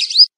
you